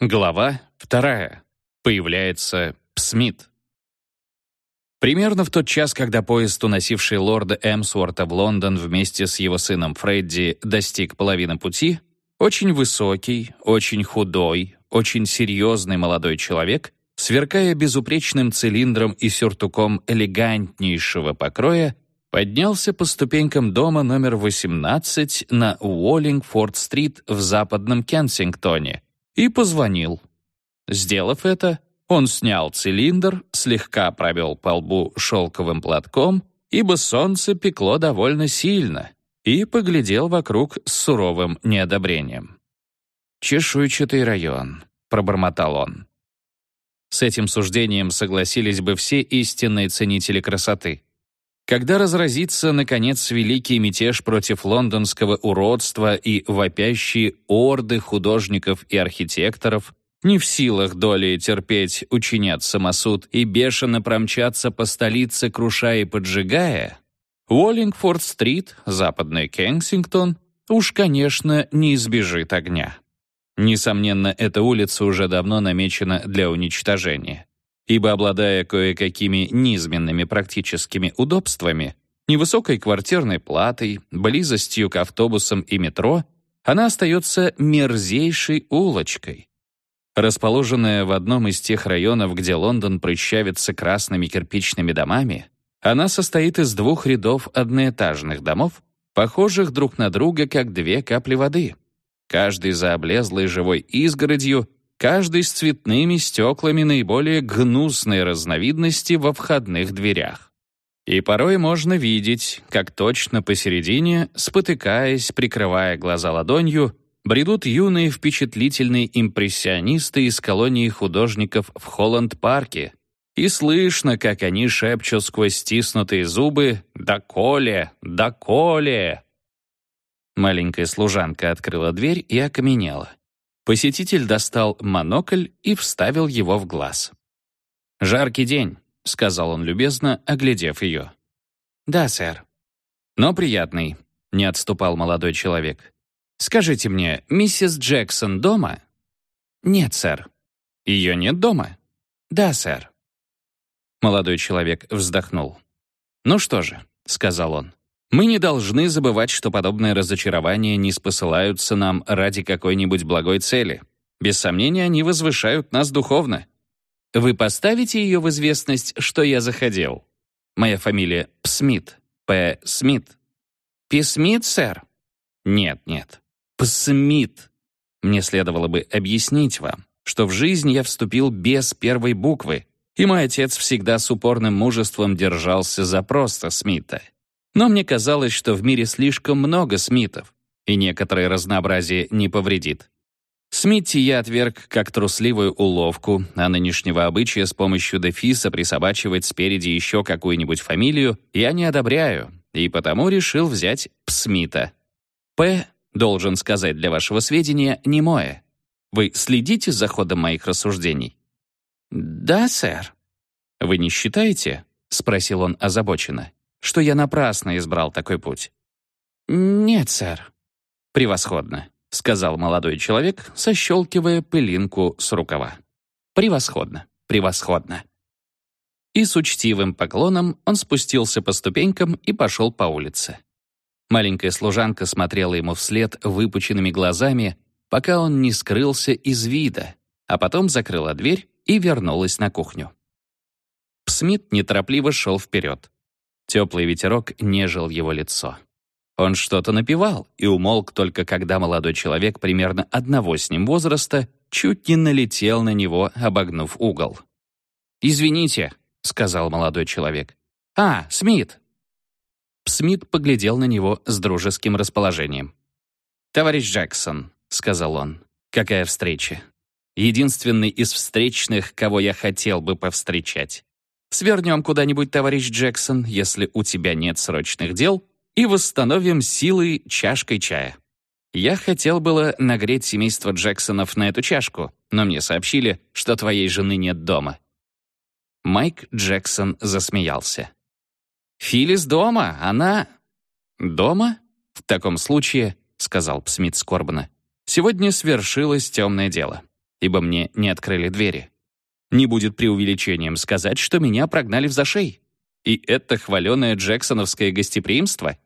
Глава вторая. Появляется Псмит. Примерно в тот час, когда поезд, уносивший лорда Эмсуорта в Лондон вместе с его сыном Фредди, достиг половины пути, очень высокий, очень худой, очень серьезный молодой человек, сверкая безупречным цилиндром и сюртуком элегантнейшего покроя, поднялся по ступенькам дома номер 18 на Уоллингфорд-стрит в западном Кенсингтоне, и позвонил. Сделав это, он снял цилиндр, слегка провел по лбу шелковым платком, ибо солнце пекло довольно сильно, и поглядел вокруг с суровым неодобрением. «Чешуйчатый район», — пробормотал он. С этим суждением согласились бы все истинные ценители красоты. Когда разразится, наконец, великий мятеж против лондонского уродства и вопящие орды художников и архитекторов, не в силах долей терпеть учинят самосуд и бешено промчаться по столице, крушая и поджигая, Уоллингфорд-стрит, западный Кенсингтон, уж, конечно, не избежит огня. Несомненно, эта улица уже давно намечена для уничтожения ибо, обладая кое-какими низменными практическими удобствами, невысокой квартирной платой, близостью к автобусам и метро, она остается мерзейшей улочкой. Расположенная в одном из тех районов, где Лондон прыщавится красными кирпичными домами, она состоит из двух рядов одноэтажных домов, похожих друг на друга, как две капли воды. Каждый за облезлой живой изгородью каждый с цветными стеклами наиболее гнусной разновидности во входных дверях. И порой можно видеть, как точно посередине, спотыкаясь, прикрывая глаза ладонью, бредут юные впечатлительные импрессионисты из колонии художников в Холланд-парке, и слышно, как они шепчут сквозь стиснутые зубы «Доколе! Доколе!». Маленькая служанка открыла дверь и окаменела. Посетитель достал монокль и вставил его в глаз. «Жаркий день», — сказал он любезно, оглядев ее. «Да, сэр». «Но приятный», — не отступал молодой человек. «Скажите мне, миссис Джексон дома?» «Нет, сэр». «Ее нет дома?» «Да, сэр». Молодой человек вздохнул. «Ну что же», — сказал он, мы не должны забывать, что подобные разочарования не спосылаются нам ради какой-нибудь благой цели. Без сомнения, они возвышают нас духовно. Вы поставите ее в известность, что я заходил? Моя фамилия Псмит. П. Смит. П. Смит, сэр? Нет, нет. Псмит. Мне следовало бы объяснить вам, что в жизнь я вступил без первой буквы, и мой отец всегда с упорным мужеством держался за просто Смита. Но мне казалось, что в мире слишком много Смитов, и некоторое разнообразие не повредит. Смитти я отверг как трусливую уловку, а нынешнего обычая с помощью дефиса присобачивать спереди еще какую-нибудь фамилию я не одобряю, и потому решил взять Псмита. П, должен сказать для вашего сведения, не мое. Вы следите за ходом моих рассуждений? «Да, сэр». «Вы не считаете?» — спросил он озабоченно что я напрасно избрал такой путь. «Нет, сэр». «Превосходно», — сказал молодой человек, сощелкивая пылинку с рукава. «Превосходно, превосходно». И с учтивым поклоном он спустился по ступенькам и пошел по улице. Маленькая служанка смотрела ему вслед выпученными глазами, пока он не скрылся из вида, а потом закрыла дверь и вернулась на кухню. Смит неторопливо шел вперед. Теплый ветерок нежил его лицо. Он что-то напевал и умолк только когда молодой человек примерно одного с ним возраста чуть не налетел на него, обогнув угол. «Извините», — сказал молодой человек. «А, Смит!» Смит поглядел на него с дружеским расположением. «Товарищ Джексон», — сказал он, — «какая встреча! Единственный из встречных, кого я хотел бы повстречать. Свернем куда-нибудь, товарищ Джексон, если у тебя нет срочных дел, и восстановим силы чашкой чая. Я хотел было нагреть семейство Джексонов на эту чашку, но мне сообщили, что твоей жены нет дома». Майк Джексон засмеялся. «Филис дома, она...» «Дома? В таком случае, — сказал Смит скорбно, — сегодня свершилось темное дело. ибо мне не открыли двери. Не будет преувеличением сказать, что меня прогнали в зашей. И это хваленое джексоновское гостеприимство?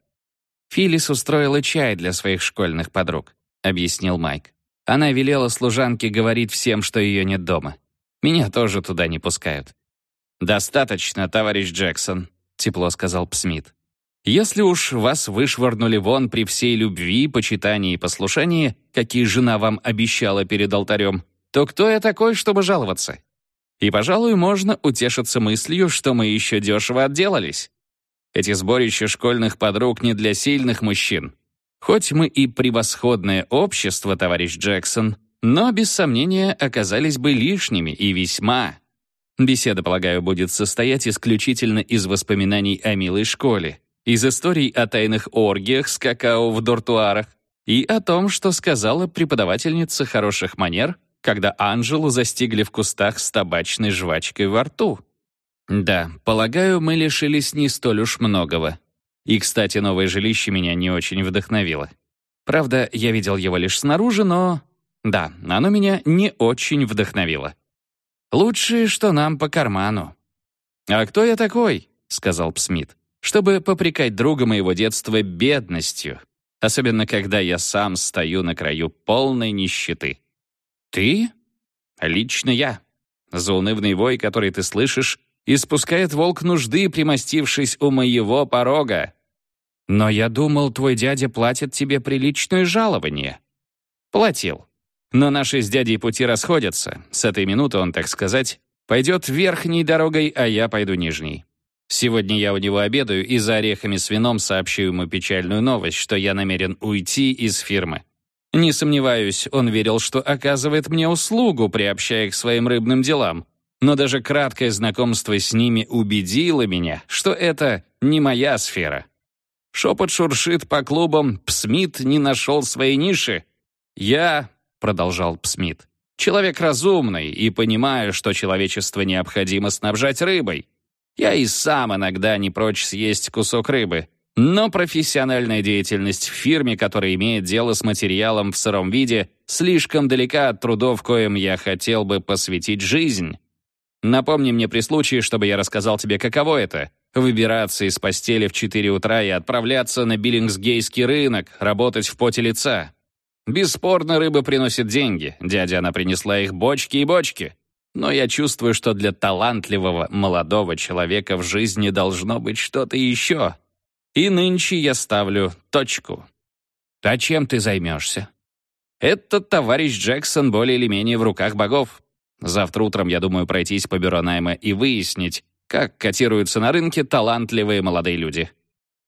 Филлис устроила чай для своих школьных подруг, объяснил Майк. Она велела служанке говорить всем, что ее нет дома. Меня тоже туда не пускают. «Достаточно, товарищ Джексон», — тепло сказал Псмит. «Если уж вас вышвырнули вон при всей любви, почитании и послушании, какие жена вам обещала перед алтарем, то кто я такой, чтобы жаловаться? И, пожалуй, можно утешиться мыслью, что мы еще дешево отделались. Эти сборища школьных подруг не для сильных мужчин. Хоть мы и превосходное общество, товарищ Джексон, но, без сомнения, оказались бы лишними и весьма. Беседа, полагаю, будет состоять исключительно из воспоминаний о милой школе, из историй о тайных оргиях с какао в дортуарах и о том, что сказала преподавательница хороших манер когда Анжелу застигли в кустах с табачной жвачкой во рту. Да, полагаю, мы лишились не столь уж многого. И, кстати, новое жилище меня не очень вдохновило. Правда, я видел его лишь снаружи, но... Да, оно меня не очень вдохновило. Лучшее, что нам по карману. «А кто я такой?» — сказал Псмит. «Чтобы попрекать друга моего детства бедностью, особенно когда я сам стою на краю полной нищеты». «Ты?» «Лично я. Заунывный вой, который ты слышишь, испускает волк нужды, примостившись у моего порога. Но я думал, твой дядя платит тебе приличное жалование». «Платил. Но наши с дядей пути расходятся. С этой минуты он, так сказать, пойдет верхней дорогой, а я пойду нижней. Сегодня я у него обедаю и за орехами с вином сообщу ему печальную новость, что я намерен уйти из фирмы. Не сомневаюсь, он верил, что оказывает мне услугу, приобщая к своим рыбным делам. Но даже краткое знакомство с ними убедило меня, что это не моя сфера. Шепот шуршит по клубам, Псмит не нашел своей ниши. «Я», — продолжал Псмит, — «человек разумный и понимаю, что человечество необходимо снабжать рыбой. Я и сам иногда не прочь съесть кусок рыбы, но профессиональная деятельность в фирме, которая имеет дело с материалом в сыром виде, слишком далека от трудов, коим я хотел бы посвятить жизнь. Напомни мне при случае, чтобы я рассказал тебе, каково это — выбираться из постели в 4 утра и отправляться на Биллингсгейский рынок, работать в поте лица. Бесспорно, рыба приносит деньги. Дядя она принесла их бочки и бочки. Но я чувствую, что для талантливого молодого человека в жизни должно быть что-то еще — и нынче я ставлю точку. А чем ты займешься? Этот товарищ Джексон более или менее в руках богов. Завтра утром я думаю пройтись по бюро найма и выяснить, как котируются на рынке талантливые молодые люди.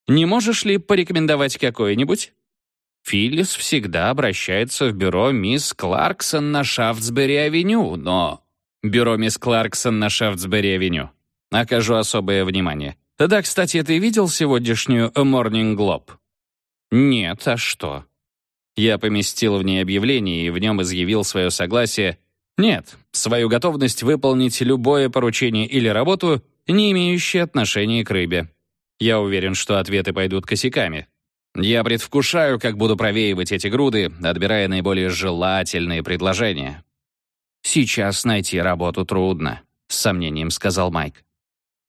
Не можешь ли порекомендовать какое-нибудь? Филлис всегда обращается в бюро мисс Кларксон на Шафтсбери-авеню, но... Бюро мисс Кларксон на Шафтсбери-авеню. Окажу особое внимание. Да, кстати, ты видел сегодняшнюю Morning Globe? Нет, а что? Я поместил в ней объявление и в нем изъявил свое согласие. Нет, свою готовность выполнить любое поручение или работу, не имеющее отношения к рыбе. Я уверен, что ответы пойдут косяками. Я предвкушаю, как буду провеивать эти груды, отбирая наиболее желательные предложения. «Сейчас найти работу трудно», — с сомнением сказал Майк.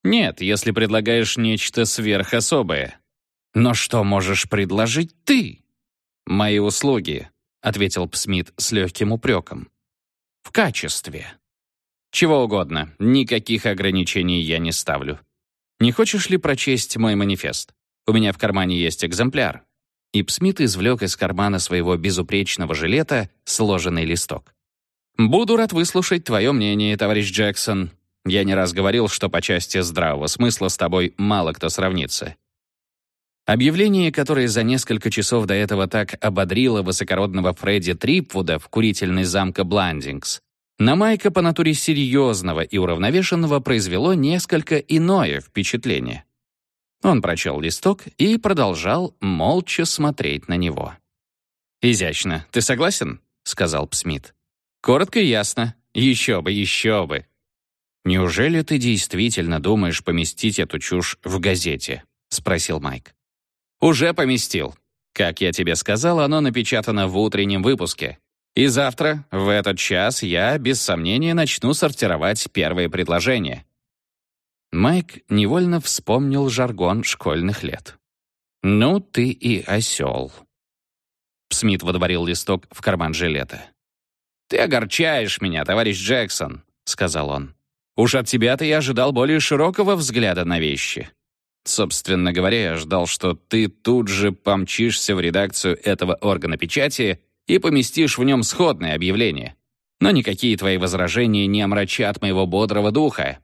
Нет, если предлагаешь нечто сверхособое. Но что можешь предложить ты? Мои услуги, ответил Псмит с легким упреком. В качестве. Чего угодно, никаких ограничений я не ставлю. Не хочешь ли прочесть мой манифест? У меня в кармане есть экземпляр. И Псмит извлек из кармана своего безупречного жилета сложенный листок. «Буду рад выслушать твое мнение, товарищ Джексон. Я не раз говорил, что по части здравого смысла с тобой мало кто сравнится. Объявление, которое за несколько часов до этого так ободрило высокородного Фредди Трипвуда в курительной замка Бландингс, на Майка по натуре серьезного и уравновешенного произвело несколько иное впечатление. Он прочел листок и продолжал молча смотреть на него. «Изящно. Ты согласен?» — сказал Псмит. «Коротко и ясно. Еще бы, еще бы. «Неужели ты действительно думаешь поместить эту чушь в газете?» — спросил Майк. «Уже поместил. Как я тебе сказал, оно напечатано в утреннем выпуске. И завтра, в этот час, я, без сомнения, начну сортировать первые предложения». Майк невольно вспомнил жаргон школьных лет. «Ну ты и осел». Смит водворил листок в карман жилета. «Ты огорчаешь меня, товарищ Джексон», — сказал он. «Уж от тебя-то я ожидал более широкого взгляда на вещи. Собственно говоря, я ждал, что ты тут же помчишься в редакцию этого органа печати и поместишь в нем сходное объявление. Но никакие твои возражения не омрачат моего бодрого духа.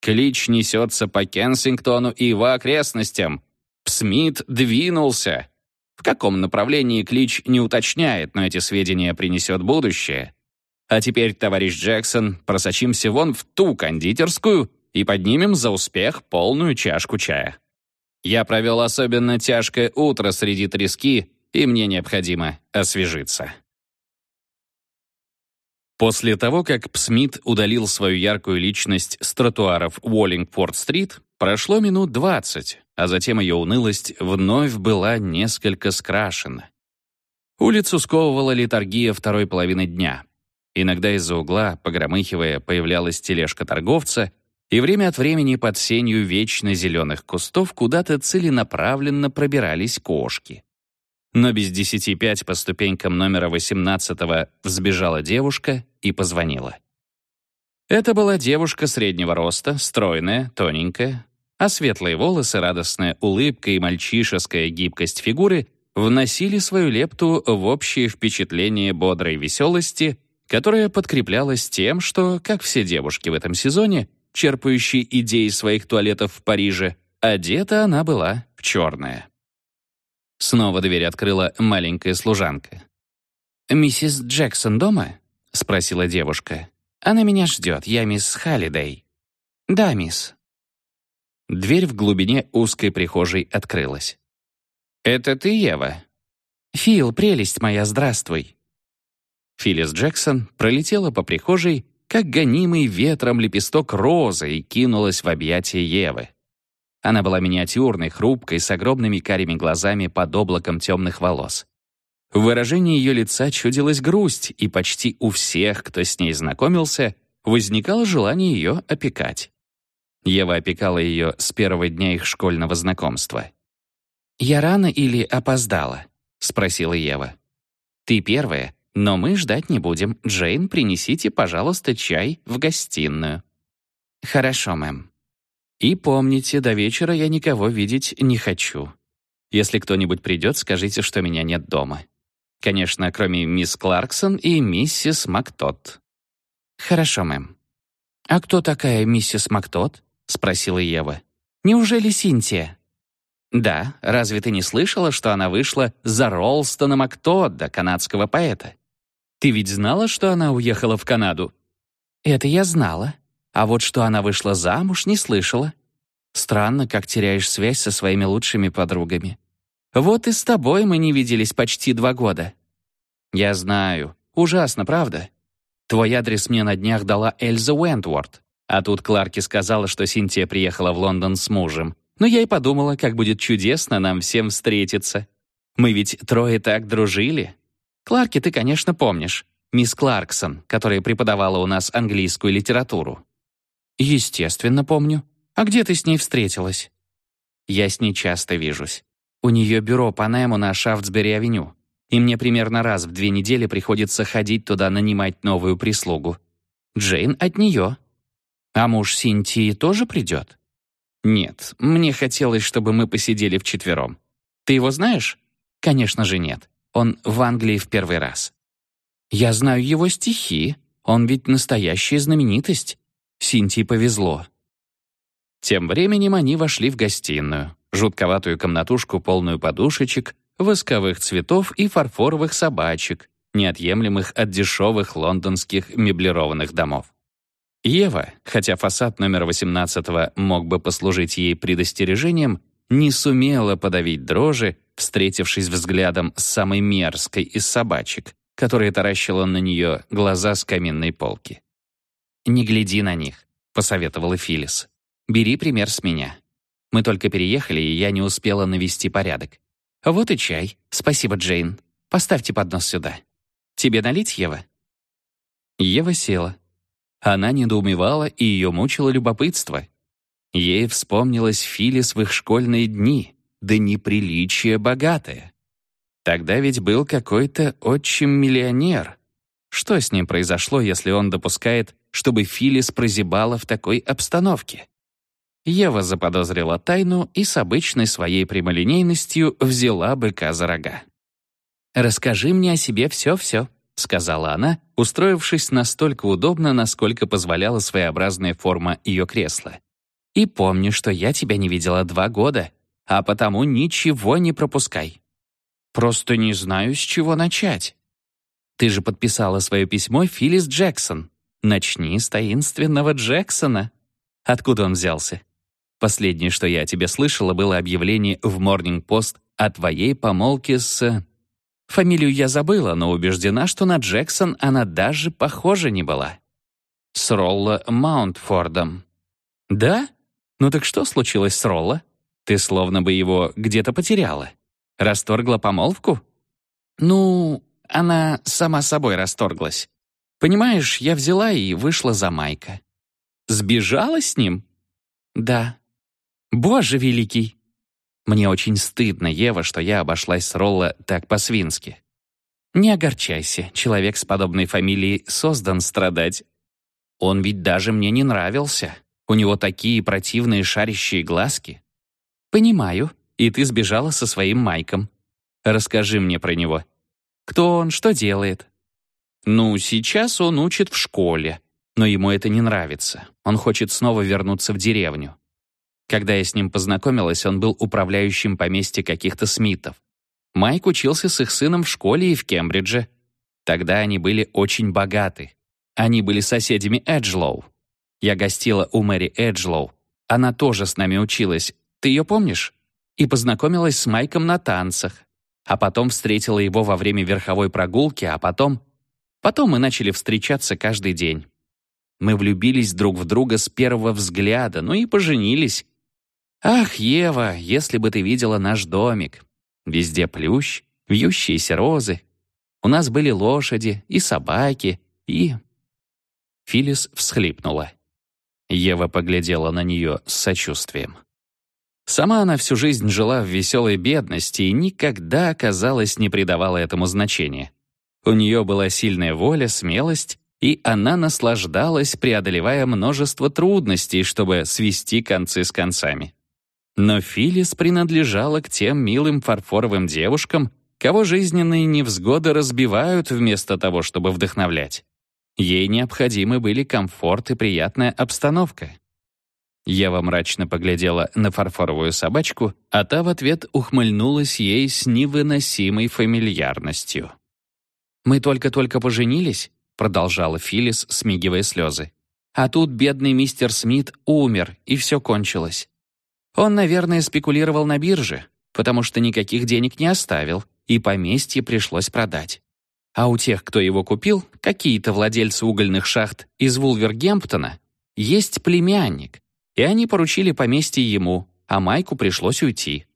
Клич несется по Кенсингтону и его окрестностям. Смит двинулся. В каком направлении Клич не уточняет, но эти сведения принесет будущее. А теперь, товарищ Джексон, просочимся вон в ту кондитерскую и поднимем за успех полную чашку чая. Я провел особенно тяжкое утро среди трески, и мне необходимо освежиться. После того, как Псмит удалил свою яркую личность с тротуаров Уоллингфорд-стрит, прошло минут двадцать, а затем ее унылость вновь была несколько скрашена. Улицу сковывала литургия второй половины дня. Иногда из-за угла, погромыхивая, появлялась тележка торговца, и время от времени под сенью вечно зеленых кустов куда-то целенаправленно пробирались кошки. Но без десяти пять по ступенькам номера восемнадцатого взбежала девушка и позвонила. Это была девушка среднего роста, стройная, тоненькая, а светлые волосы, радостная улыбка и мальчишеская гибкость фигуры вносили свою лепту в общее впечатление бодрой веселости, которое подкреплялось тем, что, как все девушки в этом сезоне, черпающей идеи своих туалетов в Париже, одета она была в черное. Снова дверь открыла маленькая служанка. «Миссис Джексон дома?» — спросила девушка. «Она меня ждет, я мисс Халлидей». «Да, мисс». Дверь в глубине узкой прихожей открылась. «Это ты, Ева?» «Фил, прелесть моя, здравствуй». Филлис Джексон пролетела по прихожей как гонимый ветром лепесток розы и кинулась в объятия Евы. Она была миниатюрной, хрупкой, с огромными карими глазами под облаком темных волос. В выражении ее лица чудилась грусть, и почти у всех, кто с ней знакомился, возникало желание ее опекать. Ева опекала ее с первого дня их школьного знакомства. «Я рано или опоздала?» — спросила Ева. «Ты первая, но мы ждать не будем. Джейн, принесите, пожалуйста, чай в гостиную». «Хорошо, мэм». «И помните, до вечера я никого видеть не хочу. Если кто-нибудь придет, скажите, что меня нет дома. Конечно, кроме мисс Кларксон и миссис Мактот». «Хорошо, мэм». «А кто такая миссис Мактот?» — спросила Ева. «Неужели Синтия?» «Да, разве ты не слышала, что она вышла за Ролстона Мактодда, канадского поэта? Ты ведь знала, что она уехала в Канаду?» «Это я знала. А вот что она вышла замуж, не слышала. Странно, как теряешь связь со своими лучшими подругами. Вот и с тобой мы не виделись почти два года». «Я знаю. Ужасно, правда? Твой адрес мне на днях дала Эльза Уэнтворд. А тут Кларки сказала, что Синтия приехала в Лондон с мужем. Но я и подумала, как будет чудесно нам всем встретиться. Мы ведь трое так дружили. Кларки ты, конечно, помнишь. Мисс Кларксон, которая преподавала у нас английскую литературу. Естественно, помню. А где ты с ней встретилась? Я с ней часто вижусь. У нее бюро по найму на Шафтсбери-авеню. И мне примерно раз в две недели приходится ходить туда нанимать новую прислугу. Джейн от нее. А муж Синтии тоже придет? Нет, мне хотелось, чтобы мы посидели вчетвером. Ты его знаешь? Конечно же нет. Он в Англии в первый раз. Я знаю его стихи. Он ведь настоящая знаменитость. Синтии повезло. Тем временем они вошли в гостиную, жутковатую комнатушку, полную подушечек, восковых цветов и фарфоровых собачек, неотъемлемых от дешевых лондонских меблированных домов. Ева, хотя фасад номера 18 мог бы послужить ей предостережением, не сумела подавить дрожи, встретившись взглядом с самой мерзкой из собачек, которая таращила на нее глаза с каминной полки. «Не гляди на них», — посоветовала Филлис. «Бери пример с меня. Мы только переехали, и я не успела навести порядок. Вот и чай. Спасибо, Джейн. Поставьте поднос сюда. Тебе налить, Ева?» Ева села. Она недоумевала, и ее мучило любопытство. Ей вспомнилась Филис в их школьные дни, да неприличие богатое. Тогда ведь был какой-то отчим-миллионер. Что с ним произошло, если он допускает, чтобы Филис прозябала в такой обстановке? Ева заподозрила тайну и с обычной своей прямолинейностью взяла быка за рога. «Расскажи мне о себе все-все», — сказала она, устроившись настолько удобно, насколько позволяла своеобразная форма ее кресла. «И помни, что я тебя не видела два года, а потому ничего не пропускай. Просто не знаю, с чего начать. Ты же подписала свое письмо Филлис Джексон. Начни с таинственного Джексона. Откуда он взялся? Последнее, что я о тебе слышала, было объявление в Morning Post о твоей помолвке с... Фамилию я забыла, но убеждена, что на Джексон она даже похожа не была. С Ролло Маунтфордом. Да? Ну так что случилось с Ролло? Ты словно бы его где-то потеряла. Расторгла помолвку? Ну, она сама собой расторглась. Понимаешь, я взяла и вышла за Майка. Сбежала с ним? Да. Боже великий! Мне очень стыдно, Ева, что я обошлась с Ролла так по-свински. Не огорчайся, человек с подобной фамилией создан страдать. Он ведь даже мне не нравился. У него такие противные шарящие глазки. Понимаю, и ты сбежала со своим Майком. Расскажи мне про него. Кто он, что делает? Ну, сейчас он учит в школе, но ему это не нравится. Он хочет снова вернуться в деревню. Когда я с ним познакомилась, он был управляющим поместья каких-то Смитов. Майк учился с их сыном в школе и в Кембридже. Тогда они были очень богаты. Они были соседями Эджлоу. Я гостила у Мэри Эджлоу. Она тоже с нами училась. Ты ее помнишь? И познакомилась с Майком на танцах. А потом встретила его во время верховой прогулки, а потом... Потом мы начали встречаться каждый день. Мы влюбились друг в друга с первого взгляда, ну и поженились. Ах, Ева, если бы ты видела наш домик. Везде плющ, вьющиеся розы. У нас были лошади и собаки, и... Филис всхлипнула. Ева поглядела на нее с сочувствием. Сама она всю жизнь жила в веселой бедности и никогда, казалось, не придавала этому значения. У нее была сильная воля, смелость, и она наслаждалась, преодолевая множество трудностей, чтобы свести концы с концами. Но Филис принадлежала к тем милым фарфоровым девушкам, кого жизненные невзгоды разбивают вместо того, чтобы вдохновлять. Ей необходимы были комфорт и приятная обстановка. Ева мрачно поглядела на фарфоровую собачку, а та в ответ ухмыльнулась ей с невыносимой фамильярностью. «Мы только-только поженились», — продолжала Филис, смигивая слезы. «А тут бедный мистер Смит умер, и все кончилось. Он, наверное, спекулировал на бирже, потому что никаких денег не оставил, и поместье пришлось продать. А у тех, кто его купил, какие-то владельцы угольных шахт из Вулвергемптона, есть племянник, и они поручили поместье ему, а Майку пришлось уйти.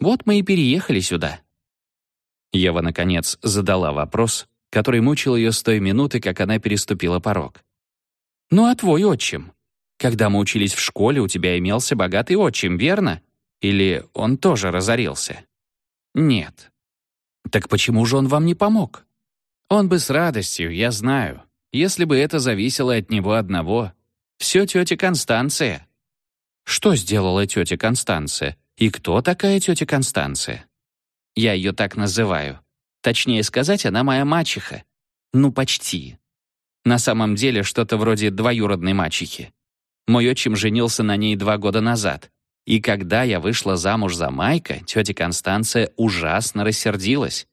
Вот мы и переехали сюда». Ева, наконец, задала вопрос, который мучил ее с той минуты, как она переступила порог. «Ну а твой отчим? Когда мы учились в школе, у тебя имелся богатый отчим, верно? Или он тоже разорился? Нет. Так почему же он вам не помог? Он бы с радостью, я знаю, если бы это зависело от него одного. Все тетя Констанция. Что сделала тетя Констанция? И кто такая тетя Констанция? Я ее так называю. Точнее сказать, она моя мачеха. Ну, почти. На самом деле, что-то вроде двоюродной мачехи. Мой отчим женился на ней два года назад. И когда я вышла замуж за Майка, тетя Констанция ужасно рассердилась.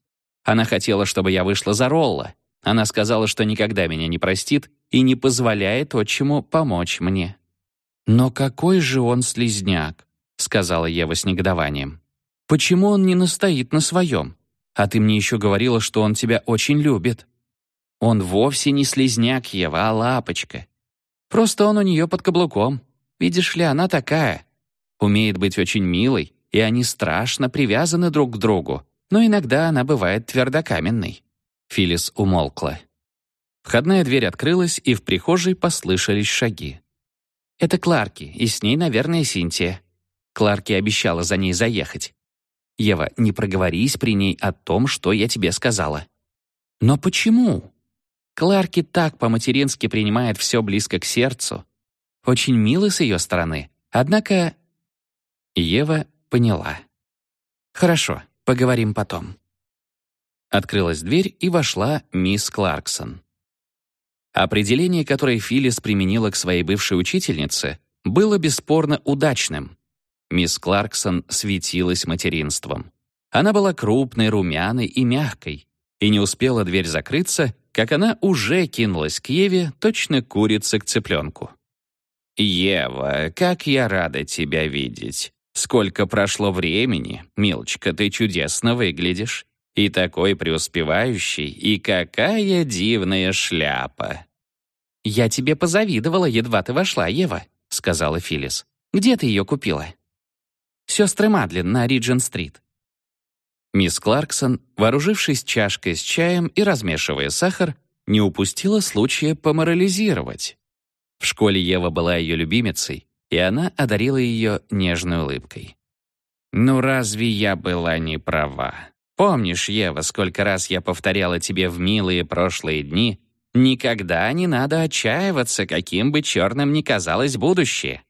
Она хотела, чтобы я вышла за Ролла. Она сказала, что никогда меня не простит и не позволяет отчиму помочь мне. «Но какой же он слезняк», — сказала Ева с негодованием. «Почему он не настоит на своем? А ты мне еще говорила, что он тебя очень любит». «Он вовсе не слезняк, Ева, а лапочка. Просто он у нее под каблуком. Видишь ли, она такая. Умеет быть очень милой, и они страшно привязаны друг к другу, но иногда она бывает твердокаменной. Филис умолкла. Входная дверь открылась, и в прихожей послышались шаги. «Это Кларки, и с ней, наверное, Синтия». Кларки обещала за ней заехать. «Ева, не проговорись при ней о том, что я тебе сказала». «Но почему?» Кларки так по-матерински принимает все близко к сердцу. Очень мило с ее стороны. Однако... Ева поняла. «Хорошо, поговорим потом». Открылась дверь, и вошла мисс Кларксон. Определение, которое Филлис применила к своей бывшей учительнице, было бесспорно удачным. Мисс Кларксон светилась материнством. Она была крупной, румяной и мягкой, и не успела дверь закрыться, как она уже кинулась к Еве, точно курица к цыпленку. «Ева, как я рада тебя видеть! Сколько прошло времени, милочка, ты чудесно выглядишь. И такой преуспевающий, и какая дивная шляпа!» «Я тебе позавидовала, едва ты вошла, Ева», — сказала Филлис. «Где ты ее купила?» «Сестры Мадлен на Риджин-стрит». Мисс Кларксон, вооружившись чашкой с чаем и размешивая сахар, не упустила случая поморализировать. В школе Ева была ее любимицей, и она одарила ее нежной улыбкой. «Ну разве я была не права? Помнишь, Ева, сколько раз я повторяла тебе в милые прошлые дни, никогда не надо отчаиваться, каким бы черным ни казалось будущее.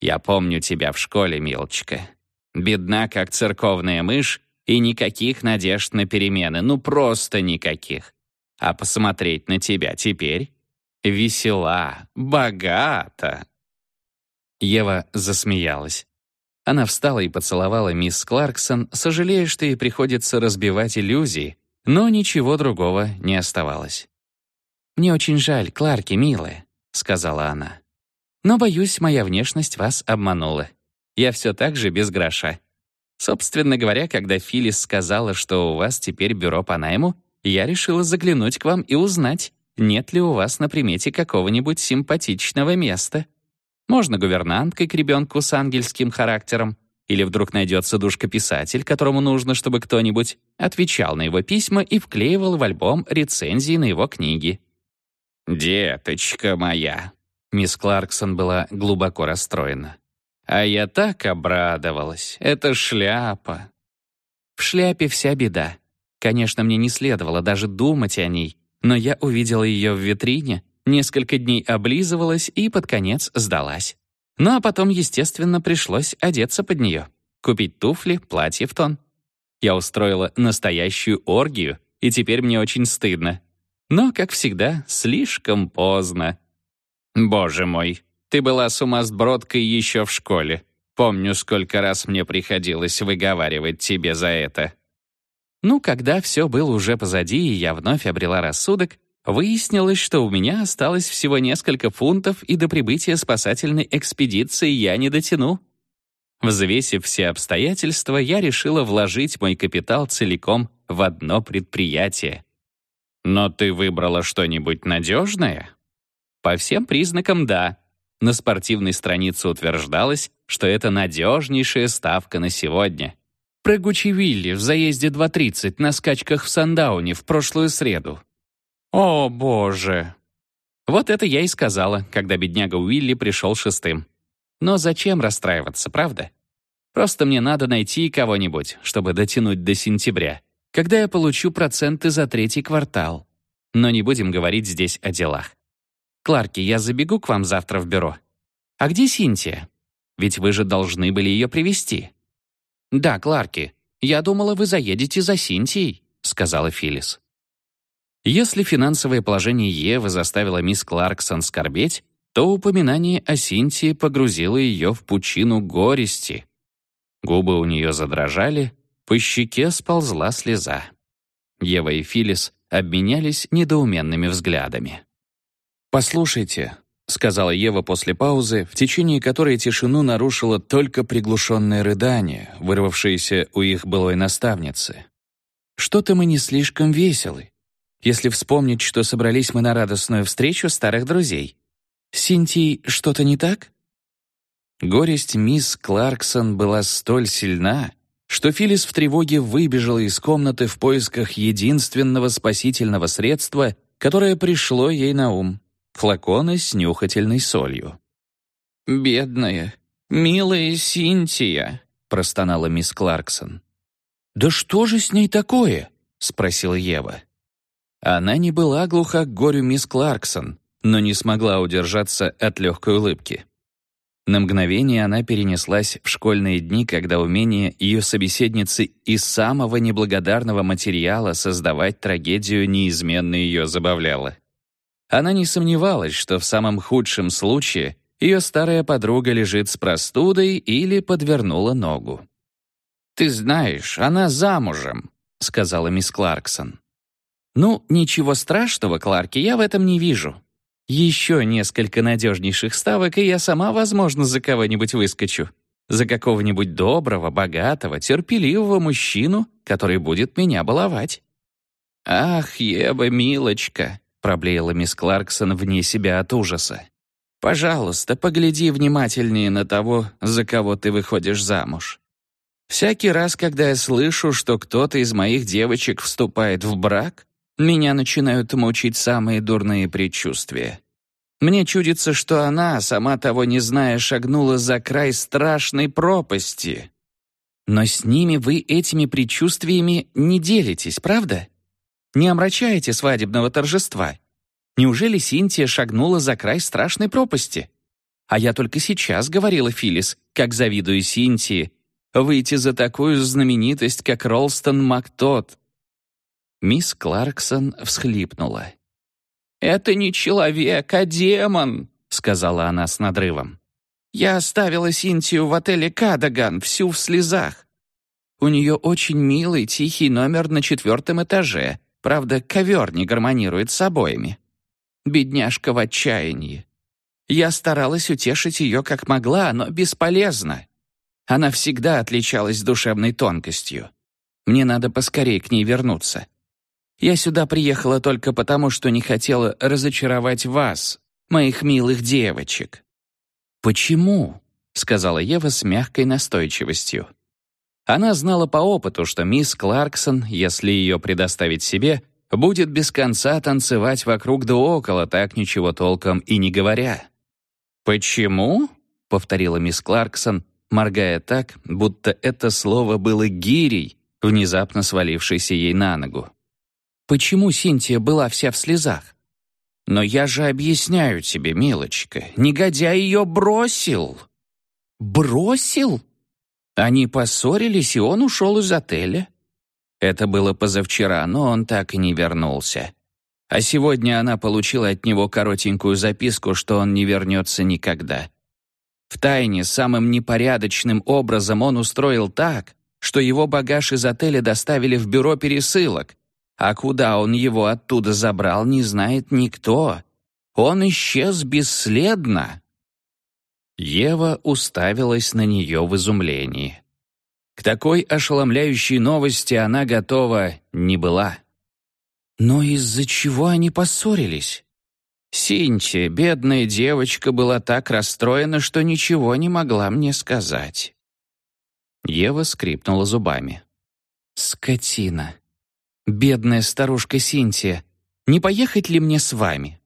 Я помню тебя в школе, милочка. Бедна, как церковная мышь, и никаких надежд на перемены, ну просто никаких. А посмотреть на тебя теперь? Весела, богата. Ева засмеялась. Она встала и поцеловала мисс Кларксон, сожалея, что ей приходится разбивать иллюзии, но ничего другого не оставалось. «Мне очень жаль, Кларки, милая», — сказала она. «Но, боюсь, моя внешность вас обманула. Я все так же без гроша. Собственно говоря, когда Филис сказала, что у вас теперь бюро по найму, я решила заглянуть к вам и узнать, нет ли у вас на примете какого-нибудь симпатичного места. Можно гувернанткой к ребенку с ангельским характером, или вдруг найдется душка-писатель, которому нужно, чтобы кто-нибудь отвечал на его письма и вклеивал в альбом рецензии на его книги. «Деточка моя!» Мисс Кларксон была глубоко расстроена. А я так обрадовалась. Это шляпа. В шляпе вся беда. Конечно, мне не следовало даже думать о ней, но я увидела ее в витрине, несколько дней облизывалась и под конец сдалась. Ну а потом, естественно, пришлось одеться под нее, купить туфли, платье в тон. Я устроила настоящую оргию, и теперь мне очень стыдно. Но, как всегда, слишком поздно. Боже мой, ты была сумасбродкой еще в школе. Помню, сколько раз мне приходилось выговаривать тебе за это». Ну, когда все было уже позади, и я вновь обрела рассудок, выяснилось, что у меня осталось всего несколько фунтов, и до прибытия спасательной экспедиции я не дотяну. Взвесив все обстоятельства, я решила вложить мой капитал целиком в одно предприятие. Но ты выбрала что-нибудь надежное? По всем признакам, да. На спортивной странице утверждалось, что это надежнейшая ставка на сегодня. Про Вилли в заезде 2.30 на скачках в Сандауне в прошлую среду. О, боже! Вот это я и сказала, когда бедняга Уилли пришел шестым. Но зачем расстраиваться, правда? Просто мне надо найти кого-нибудь, чтобы дотянуть до сентября, когда я получу проценты за третий квартал. Но не будем говорить здесь о делах. «Кларки, я забегу к вам завтра в бюро. А где Синтия? Ведь вы же должны были ее привести «Да, Кларки, я думала, вы заедете за Синтией», — сказала Филлис. Если финансовое положение Евы заставило мисс Кларксон скорбеть, то упоминание о Синтии погрузило ее в пучину горести. Губы у нее задрожали, по щеке сползла слеза. Ева и Филлис обменялись недоуменными взглядами. «Послушайте», — сказала Ева после паузы, в течение которой тишину нарушило только приглушенное рыдание, вырвавшееся у их былой наставницы. «Что-то мы не слишком веселы, если вспомнить, что собрались мы на радостную встречу старых друзей. Синтий, что-то не так?» Горесть мисс Кларксон была столь сильна, что Филис в тревоге выбежала из комнаты в поисках единственного спасительного средства, которое пришло ей на ум — флакона с нюхательной солью. «Бедная, милая Синтия», — простонала мисс Кларксон. «Да что же с ней такое?» — спросила Ева. Она не была глуха к горю мисс Кларксон, но не смогла удержаться от легкой улыбки. На мгновение она перенеслась в школьные дни, когда умение ее собеседницы из самого неблагодарного материала создавать трагедию неизменно ее забавляло. Она не сомневалась, что в самом худшем случае ее старая подруга лежит с простудой или подвернула ногу. «Ты знаешь, она замужем», — сказала мисс Кларксон. «Ну, ничего страшного, Кларки, я в этом не вижу. Еще несколько надежнейших ставок, и я сама, возможно, за кого-нибудь выскочу. За какого-нибудь доброго, богатого, терпеливого мужчину, который будет меня баловать». «Ах, Еба, милочка», — проблеяла мисс Кларксон вне себя от ужаса. «Пожалуйста, погляди внимательнее на того, за кого ты выходишь замуж. Всякий раз, когда я слышу, что кто-то из моих девочек вступает в брак, меня начинают мучить самые дурные предчувствия. Мне чудится, что она, сама того не зная, шагнула за край страшной пропасти. Но с ними вы этими предчувствиями не делитесь, правда? Не омрачаете свадебного торжества. Неужели Синтия шагнула за край страшной пропасти? А я только сейчас говорила Филис, как завидую Синтии, выйти за такую знаменитость, как Ролстон Мактот. Мисс Кларксон всхлипнула. «Это не человек, а демон», — сказала она с надрывом. «Я оставила Синтию в отеле «Кадаган» всю в слезах. У нее очень милый, тихий номер на четвертом этаже, правда, ковер не гармонирует с обоями. Бедняжка в отчаянии. Я старалась утешить ее как могла, но бесполезно. Она всегда отличалась душевной тонкостью. Мне надо поскорее к ней вернуться. Я сюда приехала только потому, что не хотела разочаровать вас, моих милых девочек». «Почему?» — сказала Ева с мягкой настойчивостью. Она знала по опыту, что мисс Кларксон, если ее предоставить себе, будет без конца танцевать вокруг да около, так ничего толком и не говоря. «Почему?» — повторила мисс Кларксон, моргая так, будто это слово было гирей, внезапно свалившейся ей на ногу. «Почему Синтия была вся в слезах?» «Но я же объясняю тебе, милочка, негодяй ее бросил». «Бросил?» Они поссорились, и он ушел из отеля. Это было позавчера, но он так и не вернулся. А сегодня она получила от него коротенькую записку, что он не вернется никогда. В тайне самым непорядочным образом он устроил так, что его багаж из отеля доставили в бюро пересылок, а куда он его оттуда забрал, не знает никто. Он исчез бесследно. Ева уставилась на нее в изумлении. К такой ошеломляющей новости она готова не была. Но из-за чего они поссорились? Синти, бедная девочка, была так расстроена, что ничего не могла мне сказать. Ева скрипнула зубами. «Скотина! Бедная старушка Синтия! Не поехать ли мне с вами?»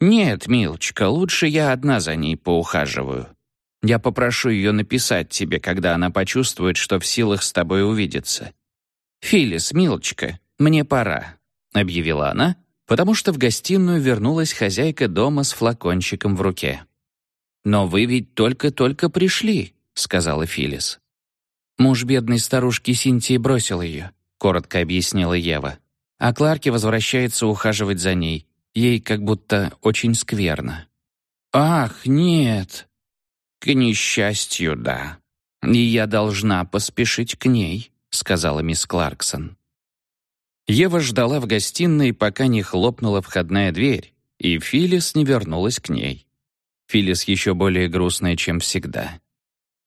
«Нет, милочка, лучше я одна за ней поухаживаю. Я попрошу ее написать тебе, когда она почувствует, что в силах с тобой увидеться. Филис, милочка, мне пора», — объявила она, потому что в гостиную вернулась хозяйка дома с флакончиком в руке. «Но вы ведь только-только пришли», — сказала Филис. «Муж бедной старушки Синтии бросил ее», — коротко объяснила Ева. «А Кларки возвращается ухаживать за ней. Ей как будто очень скверно». «Ах, нет!» «К несчастью, да. И я должна поспешить к ней», — сказала мисс Кларксон. Ева ждала в гостиной, пока не хлопнула входная дверь, и Филис не вернулась к ней. Филис еще более грустная, чем всегда.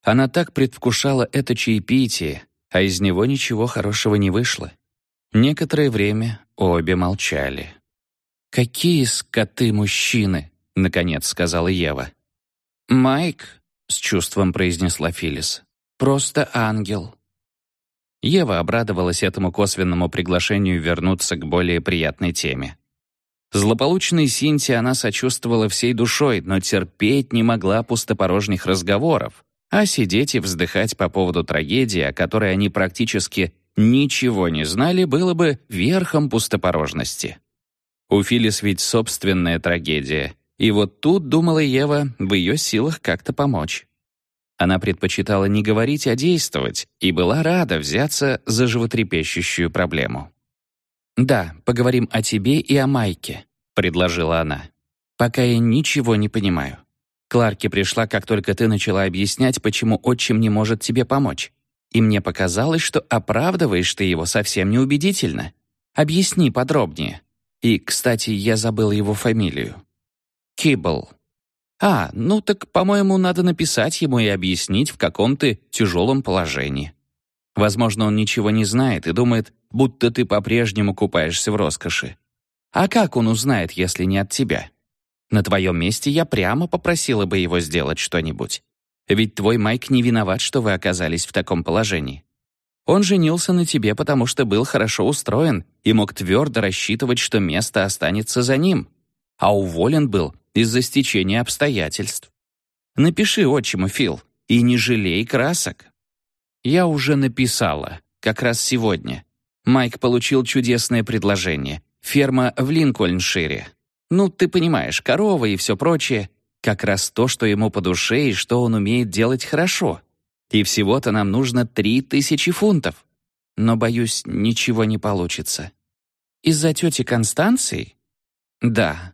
Она так предвкушала это чаепитие, а из него ничего хорошего не вышло. Некоторое время обе молчали. «Какие скоты мужчины!» — наконец сказала Ева. «Майк», — с чувством произнесла Филис, — «просто ангел. Ева обрадовалась этому косвенному приглашению вернуться к более приятной теме. Злополучной Синти она сочувствовала всей душой, но терпеть не могла пустопорожних разговоров, а сидеть и вздыхать по поводу трагедии, о которой они практически ничего не знали, было бы верхом пустопорожности. У Филис ведь собственная трагедия, и вот тут, думала Ева, в ее силах как-то помочь. Она предпочитала не говорить, а действовать, и была рада взяться за животрепещущую проблему. «Да, поговорим о тебе и о Майке», — предложила она. «Пока я ничего не понимаю. Кларки пришла, как только ты начала объяснять, почему отчим не может тебе помочь. И мне показалось, что оправдываешь ты его совсем неубедительно. Объясни подробнее. И, кстати, я забыл его фамилию. Кибл. А, ну так, по-моему, надо написать ему и объяснить, в каком ты тяжелом положении. Возможно, он ничего не знает и думает, будто ты по-прежнему купаешься в роскоши. А как он узнает, если не от тебя? На твоем месте я прямо попросила бы его сделать что-нибудь. Ведь твой Майк не виноват, что вы оказались в таком положении. Он женился на тебе, потому что был хорошо устроен и мог твердо рассчитывать, что место останется за ним. А уволен был из-за стечения обстоятельств. Напиши отчиму, Фил, и не жалей красок. Я уже написала, как раз сегодня. Майк получил чудесное предложение. Ферма в Линкольншире. Ну, ты понимаешь, корова и все прочее. Как раз то, что ему по душе и что он умеет делать хорошо. И всего-то нам нужно три тысячи фунтов. Но, боюсь, ничего не получится. Из-за тети Констанции? Да.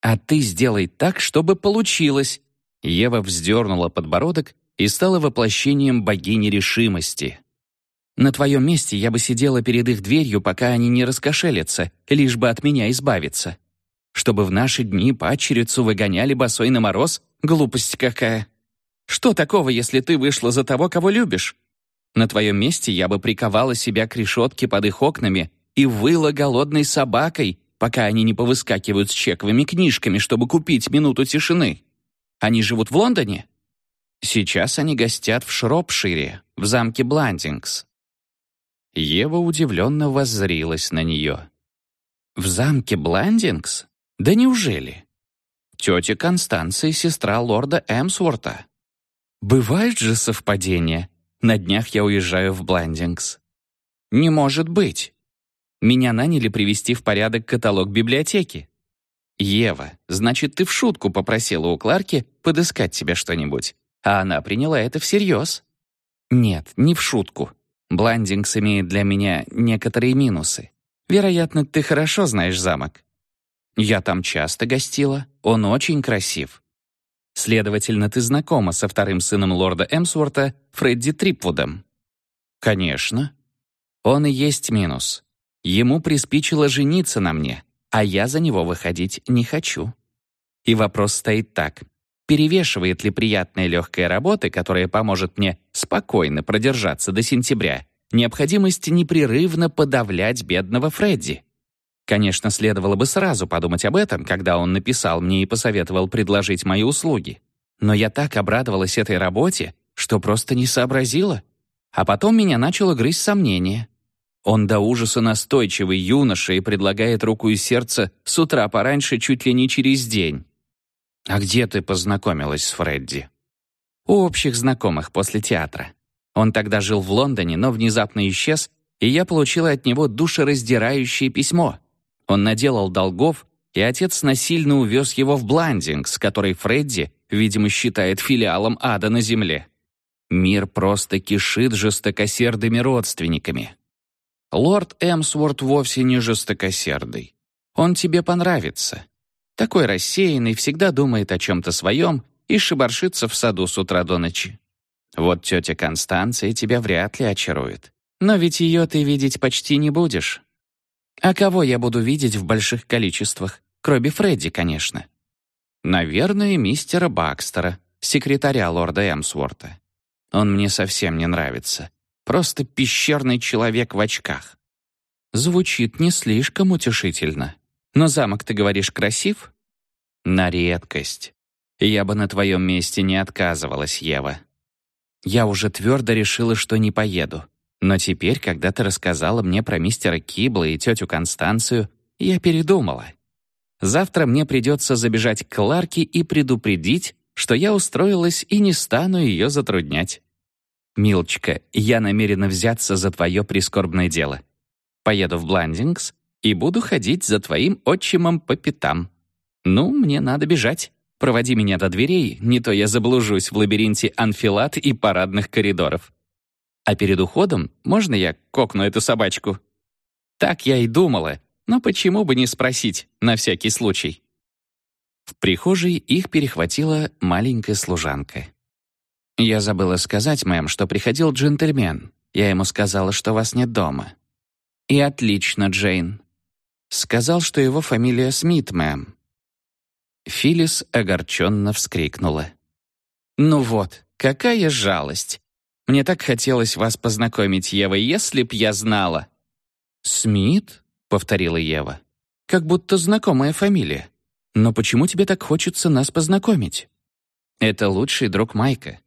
А ты сделай так, чтобы получилось. Ева вздернула подбородок и стала воплощением богини решимости. На твоем месте я бы сидела перед их дверью, пока они не раскошелятся, лишь бы от меня избавиться. Чтобы в наши дни падчерицу выгоняли босой на мороз? Глупость какая. Что такого, если ты вышла за того, кого любишь? На твоем месте я бы приковала себя к решетке под их окнами и выла голодной собакой, пока они не повыскакивают с чековыми книжками, чтобы купить минуту тишины. Они живут в Лондоне? Сейчас они гостят в Шропшире, в замке Бландингс. Ева удивленно воззрилась на нее. «В замке Бландингс? Да неужели? Тетя Констанция — сестра лорда Эмсворта. Бывают же совпадения. На днях я уезжаю в Бландингс. Не может быть. Меня наняли привести в порядок каталог библиотеки. Ева, значит, ты в шутку попросила у Кларки подыскать тебе что-нибудь, а она приняла это всерьез. Нет, не в шутку. Бландингс имеет для меня некоторые минусы. Вероятно, ты хорошо знаешь замок. Я там часто гостила, он очень красив. Следовательно, ты знакома со вторым сыном лорда Эмсворта, Фредди Трипвудом. Конечно. Он и есть минус. Ему приспичило жениться на мне, а я за него выходить не хочу. И вопрос стоит так. Перевешивает ли приятная легкая работа, которая поможет мне спокойно продержаться до сентября, необходимость непрерывно подавлять бедного Фредди? Конечно, следовало бы сразу подумать об этом, когда он написал мне и посоветовал предложить мои услуги. Но я так обрадовалась этой работе, что просто не сообразила. А потом меня начало грызть сомнение. Он до ужаса настойчивый юноша и предлагает руку и сердце с утра пораньше чуть ли не через день. «А где ты познакомилась с Фредди?» «У общих знакомых после театра. Он тогда жил в Лондоне, но внезапно исчез, и я получила от него душераздирающее письмо. Он наделал долгов, и отец насильно увез его в Бландингс, который Фредди, видимо, считает филиалом ада на земле. Мир просто кишит жестокосердыми родственниками. Лорд Эмсворт вовсе не жестокосердый. Он тебе понравится. Такой рассеянный, всегда думает о чем-то своем и шибаршится в саду с утра до ночи. Вот тетя Констанция тебя вряд ли очарует. Но ведь ее ты видеть почти не будешь. А кого я буду видеть в больших количествах? Кроме Фредди, конечно. Наверное, мистера Бакстера, секретаря лорда Эмсворта. Он мне совсем не нравится. Просто пещерный человек в очках. Звучит не слишком утешительно. Но замок, ты говоришь, красив? На редкость. Я бы на твоем месте не отказывалась, Ева. Я уже твердо решила, что не поеду. Но теперь, когда ты рассказала мне про мистера Кибла и тетю Констанцию, я передумала. Завтра мне придется забежать к Кларке и предупредить, что я устроилась и не стану ее затруднять. «Милочка, я намерена взяться за твое прискорбное дело. Поеду в Бландингс и буду ходить за твоим отчимом по пятам. Ну, мне надо бежать. Проводи меня до дверей, не то я заблужусь в лабиринте анфилат и парадных коридоров. А перед уходом можно я кокну эту собачку? Так я и думала, но почему бы не спросить, на всякий случай? В прихожей их перехватила маленькая служанка. «Я забыла сказать, мэм, что приходил джентльмен. Я ему сказала, что вас нет дома». «И отлично, Джейн». «Сказал, что его фамилия Смит, мэм». Филис огорченно вскрикнула. «Ну вот, какая жалость! Мне так хотелось вас познакомить, Ева, если б я знала». «Смит?» — повторила Ева. «Как будто знакомая фамилия. Но почему тебе так хочется нас познакомить?» «Это лучший друг Майка.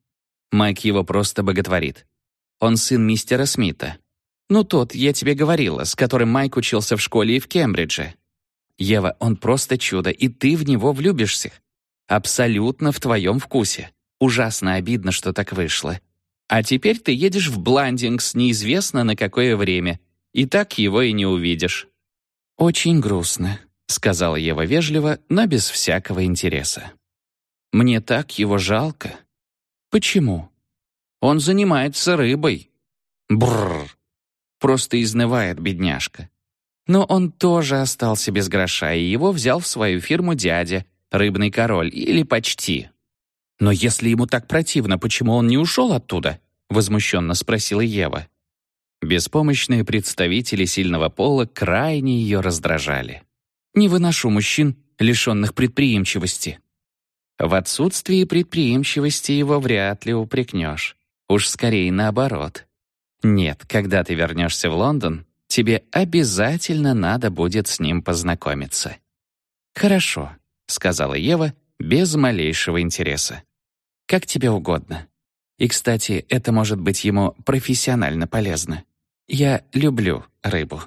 Майк его просто боготворит. Он сын мистера Смита. Ну, тот, я тебе говорила, с которым Майк учился в школе и в Кембридже. Ева, он просто чудо, и ты в него влюбишься. Абсолютно в твоем вкусе. Ужасно обидно, что так вышло. А теперь ты едешь в Бландингс неизвестно на какое время, и так его и не увидишь». «Очень грустно», — сказала Ева вежливо, но без всякого интереса. «Мне так его жалко». «Почему?» «Он занимается рыбой». Бррр. Просто изнывает бедняжка. Но он тоже остался без гроша, и его взял в свою фирму дядя, рыбный король, или почти. «Но если ему так противно, почему он не ушел оттуда?» — возмущенно спросила Ева. Беспомощные представители сильного пола крайне ее раздражали. «Не выношу мужчин, лишенных предприимчивости». В отсутствии предприимчивости его вряд ли упрекнешь. Уж скорее наоборот. Нет, когда ты вернешься в Лондон, тебе обязательно надо будет с ним познакомиться. «Хорошо», — сказала Ева, без малейшего интереса. «Как тебе угодно. И, кстати, это может быть ему профессионально полезно. Я люблю рыбу».